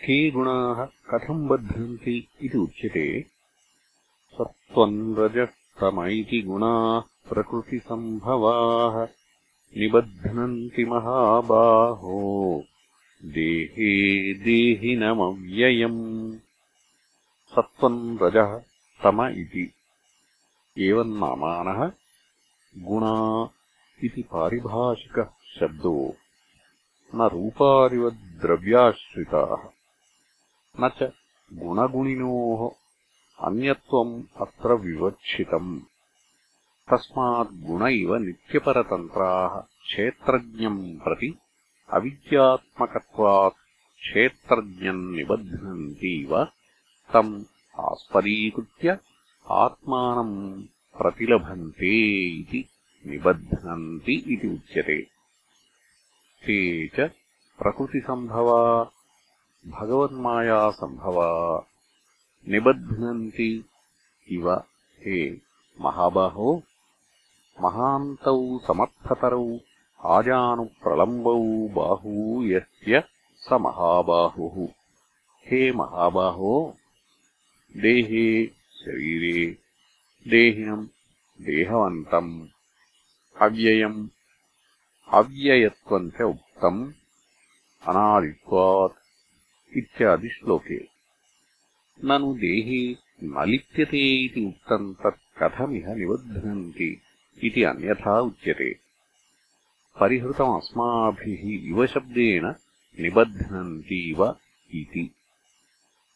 के गुणाः कथम् बध्नन्ति इति उच्यते? सत्त्वम् रजस्तम इति गुणाः प्रकृतिसम्भवाः निबध्नन्ति महाबाहो। देहे देहिनमव्ययम्। सत्त्वम् रजः तम इति। एवम् नामानः गुणा इति पारिभाषिकः शब्दो न रूपादिवद्द्रव्याश्रिताः न च गुणगुणिनोः अन्यत्वम् अत्र विवक्षितम्। तस्माद्गुण इव नित्यपरतन्त्राः क्षेत्रज्ञम् प्रति अविद्यात्मकत्वात् क्षेत्रज्ञम् निबध्नन्तीव तम् आस्पदीकृत्य आत्मानम् प्रतिलभन्ते इति निबध्नन्ति इति उच्यते। ते च प्रकृतिसम्भवा भगवन्मायासम्भवा निबध्नन्ति इव हे महाबाहो। महान्तौ समर्थतरौ आजानुप्रलम्बौ बाहू यस्य स महाबाहुः। हे महाबाहो देहे शरीरे देहिनम् देहवन्तम् अव्ययम् अव्ययत्वम् च उक्तम् अनादित्वात् इत्यादिश्लोके ननु देहे न लिप्यते इति उक्तम् तत् कथमिह निबध्नन्ति इति अन्यथा उच्यते परिहृतमस्माभिः इव शब्देन निबध्नन्तीव इति